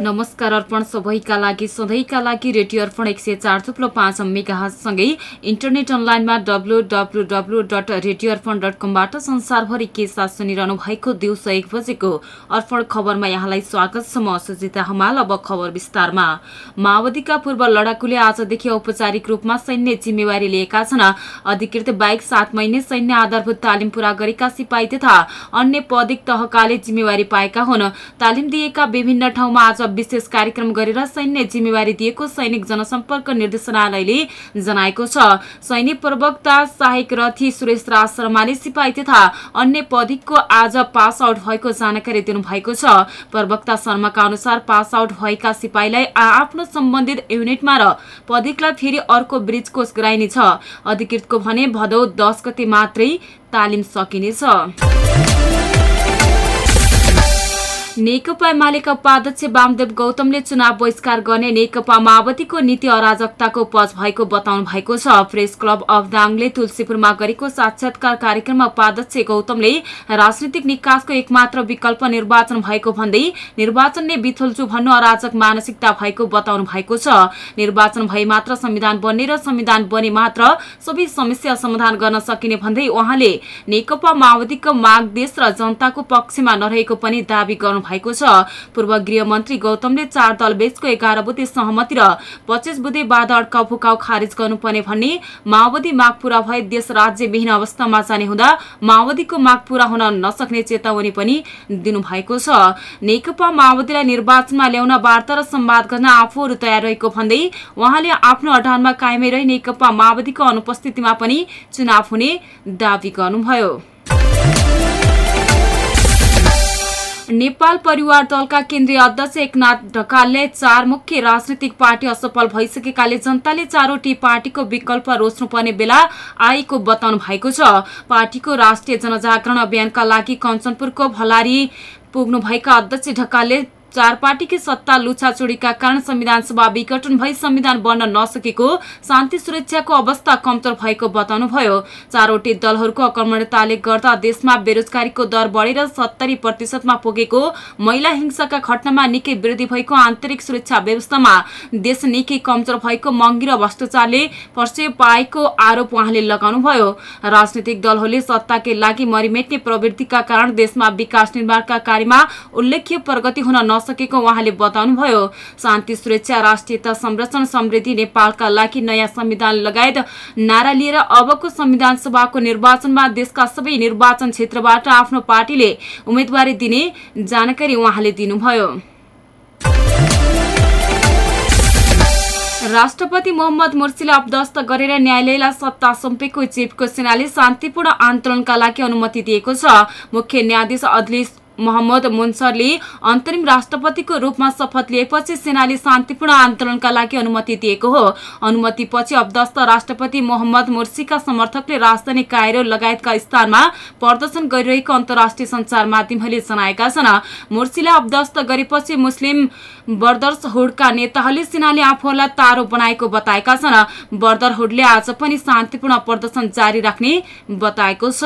नमस्कार अर्पण सबैका लागि सधैँका लागि रेडियो अर्पण एक सय चार थुप्रो पाँच मेगासँगै इन्टरनेट अनलाइनमा W W W dot radio Arpan dot कमबाट संसारभरि के साथ सुनिरहनु भएको दिउँसो एक बजेको अर्पण खबरमा यहाँलाई स्वागत छ। म सुजिता हमाल अब खबर विस्तारमा। माओवादीका पूर्व लडाकुले आजदेखि औपचारिक रूपमा सैन्य जिम्मेवारी लिएका छन्। अधिकृत बाइक सात महिने सैन्य आधारभूत तालिम पूरा गरेका सिपाही तथा अन्य पदिक तहकाले जिम्मेवारी पाएका हुन्। तालिम दिएका विभिन्न ठाउँमा आज विशेष कार्यक्रम गरेर सैन्य जिम्मेवारी दिएको सैनिक जनसम्पर्क निर्देशनालयले जनाएको छ। सैनिक प्रवक्ता सहायक रथी सुरेश राज शर्माले सिपाही तथा अन्य पदिकको आज पास आउट भएको जानकारी दिनुभएको छ। प्रवक्ता शर्माका अनुसार पास आउट भएका सिपाहीलाई आफ्नो सम्बन्धित युनिटमा र पदिकलाई फेरि अर्को ब्रिज कोष गराइनेछ। अधिकृतको भने भदौ दस गते मात्रै तालिम सकिनेछ। नेकपा एमालेका उपाध्यक्ष वामदेव गौतमले चुनाव बहिष्कार गर्ने नेकपा माओवादीको नीति अराजकताको पच भएको बताउनु भएको छ। प्रेस क्लब अफ दाङले तुलसीपुरमा गरेको साक्षात्कार कार्यक्रममा उपाध्यक्ष गौतमले राजनीतिक निकासको एकमात्र विकल्प निर्वाचन भएको भन्दै निर्वाचन नै बिथुल्चु भन्नु अराजक मानसिकता भएको बताउनु भएको छ। निर्वाचन भए मात्र संविधान बन्ने र संविधान बने मात्र सबै समस्या समाधान गर्न सकिने भन्दै उहाँले नेकपा माओवादीको माग देश र जनताको पक्षमा नरहेको पनि दावी गर्नु भएको छ। पूर्व गृहमन्त्री गौतमले चार दल बेचको एघार बुधे सहमति र पच्चिस बुधे बाधा अड्काउ फुकाउ खारेज गर्नुपर्ने भन्ने माओवादी माग पूरा भए देश राज्यविहीन अवस्थामा जाने हुँदा माओवादीको माग पूरा हुन नसक्ने चेतावनी पनि दिनुभएको छ। नेकपा माओवादीलाई निर्वाचनमा ल्याउन वार्ता र संवाद गर्न आफूहरू तयार रहेको भन्दै उहाँले आफ्नो अडानमा कायमै रही नेकपा माओवादीको अनुपस्थितिमा पनि चुनाव हुने दावी गर्नुभयो। नेपाल परिवार दलका केन्द्रीय अध्यक्ष एकनाथ ढकालले चार मुख्य राजनैतिक पार्टी असफल भइसकेकाले जनताले चारवटी पार्टीको विकल्प रोज्नुपर्ने बेला आएको बताउनु भएको छ। पार्टीको राष्ट्रिय जनजागरण अभियानका लागि कञ्चनपुरको भलारी पुग्नुभएका अध्यक्ष ढकालले चार पार्टीकी सत्ता लुछाचुडीका कारण संविधान सभा विघटन भई संविधान बन्न नसकेको शान्ति सुरक्षाको अवस्था कमजोर भएको बताउनुभयो। चारवटै दलहरूको अकर्मणताले गर्दा देशमा बेरोजगारीको दर बढेर सत्तरी प्रतिशतमा पुगेको महिला हिंसाका घटनामा निकै वृद्धि भएको आन्तरिक सुरक्षा व्यवस्थामा देश निकै कमजोर भएको महँगी र भ्रष्टाचारले पर्से पाएको आरोप उहाँले लगाउनुभयो। राजनैतिक दलहरूले सत्ताकै लागि मरिमेट्ने प्रवृत्तिका कारण देशमा विकास निर्माणका कार्यमा उल्लेख्य प्रगति हुन नसकेको उहाँले बताउनुभयो। शान्ति सुरक्षा राष्ट्रियता संरक्षण समृद्धि नेपालका लागि नयाँ संविधान लगायत नारा लिएर अबको संविधान सभाको निर्वाचनमा देशका सबै निर्वाचन क्षेत्रबाट आफ्नो पार्टीले उम्मेद्वारी दिने जानकारी उहाँले दिनुभयो। राष्ट्रपति मोहम्मद मुर्सीलाई अपदस्त गरेर न्यायालयलाई सत्ता सुम्पेको चिफको सेनाले शान्तिपूर्ण आन्दोलनका लागि अनुमति दिएको छ। मुख्य न्यायाधीश अदली मोहम्मद मुन्सरले अन्तरिम राष्ट्रपतिको रूपमा शपथ लिएपछि सेनाले शान्तिपूर्ण आन्दोलनका लागि अनुमति दिएको हो। अनुमतिपछि अब्दस्त राष्ट्रपति मोहम्मद मुर्सीका समर्थकले राजधानी कायरो लगायतका स्थानमा प्रदर्शन गरिरहेको अन्तर्राष्ट्रिय सञ्चार माध्यमहरूले जनाएका छन्। मुर्सीलाई अब्दस्त गरेपछि मुस्लिम बर्दर्सहुडका नेताहरूले सेनाले आफूलाई तारो बनाएको बताएका छन्। बर्दरहुडले आज पनि शान्तिपूर्ण प्रदर्शन जारी राख्ने बताएको छ।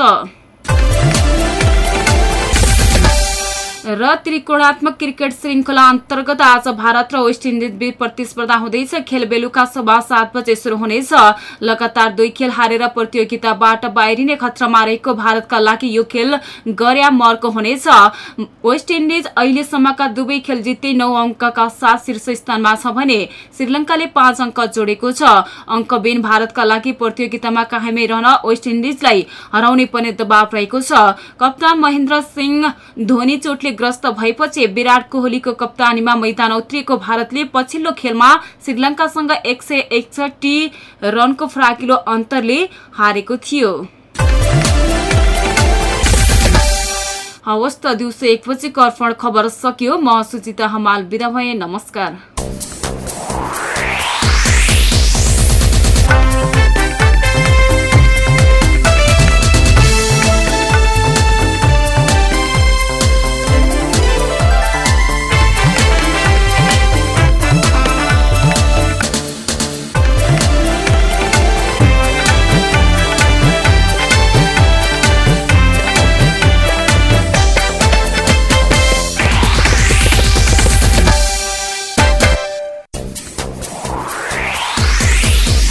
र त्रिकोणात्मक क्रिकेट श्रृङ्खला अन्तर्गत आज भारत र वेस्ट इन्डिज बीच प्रतिस्पर्धा हुँदैछ। खेल बेलुका सभा सात बजे शुरू हुनेछ। लगातार दुई खेल हारेर प्रतियोगिताबाट बाहिरिने खतरामा रहेको भारतका लागि यो खेल गर्या मर्को हुनेछ। वेस्ट इन्डिज अहिलेसम्मका दुवै खेल जित्दै नौ अङ्कका साथ शीर्ष स्थानमा छ भने श्रीलङ्काले पाँच अङ्क जोडेको छ। अङ्कबिन भारतका लागि प्रतियोगितामा कायमै रहन वेस्ट इन्डिजलाई हराउने पनि दबाव रहेको छ। कप्तान महेन्द्र सिंह धोनी चोटले ग्रस्त भएपछि विराट कोहलीको कप्तानीमा मैदान उत्रिएको भारतले पछिल्लो खेलमा श्रीलङ्कासँग एक सय एकसठी रनको फ्राकिलो अन्तरले हारेको थियो। हवस् त दिउँसो एक बजीको अर्पण खबर सकियो। म सुचिता हमाल बिदा नमस्कार।